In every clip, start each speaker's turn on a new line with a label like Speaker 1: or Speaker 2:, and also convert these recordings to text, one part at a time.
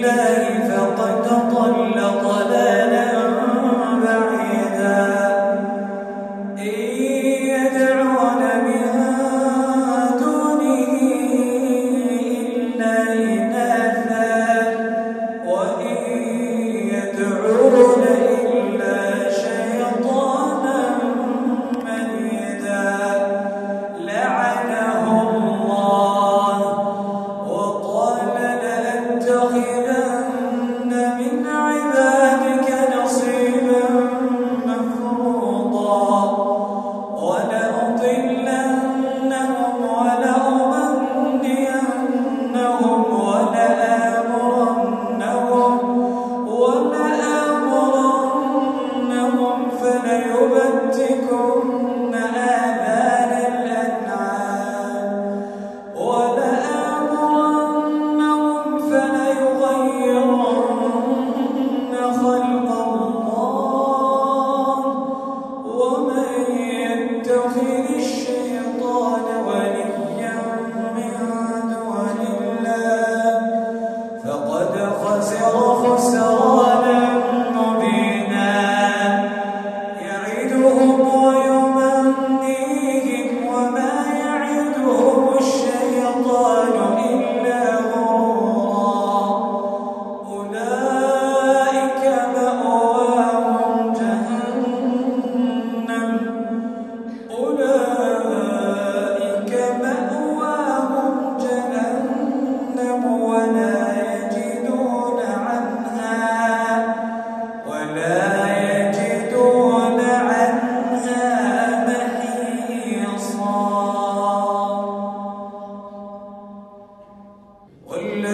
Speaker 1: بالله فقد طلق لها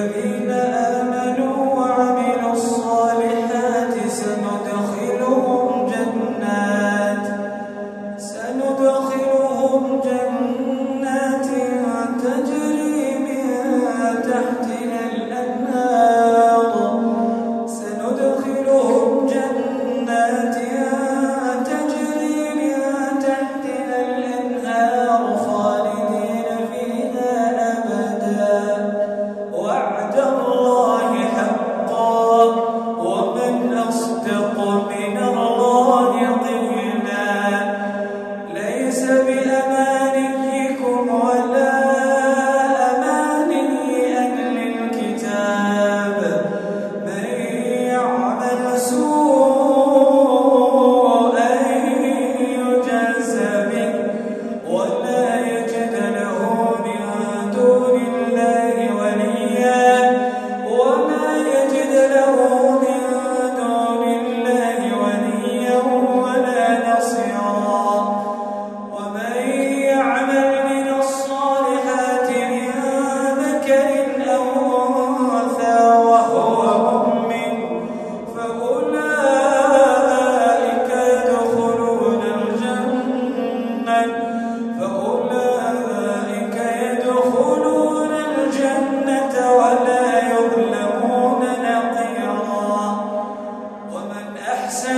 Speaker 1: الذين آمنوا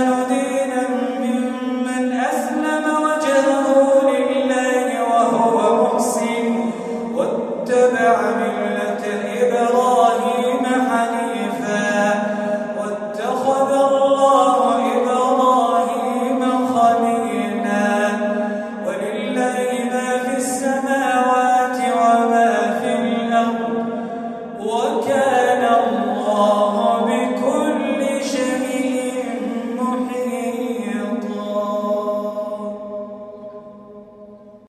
Speaker 1: down in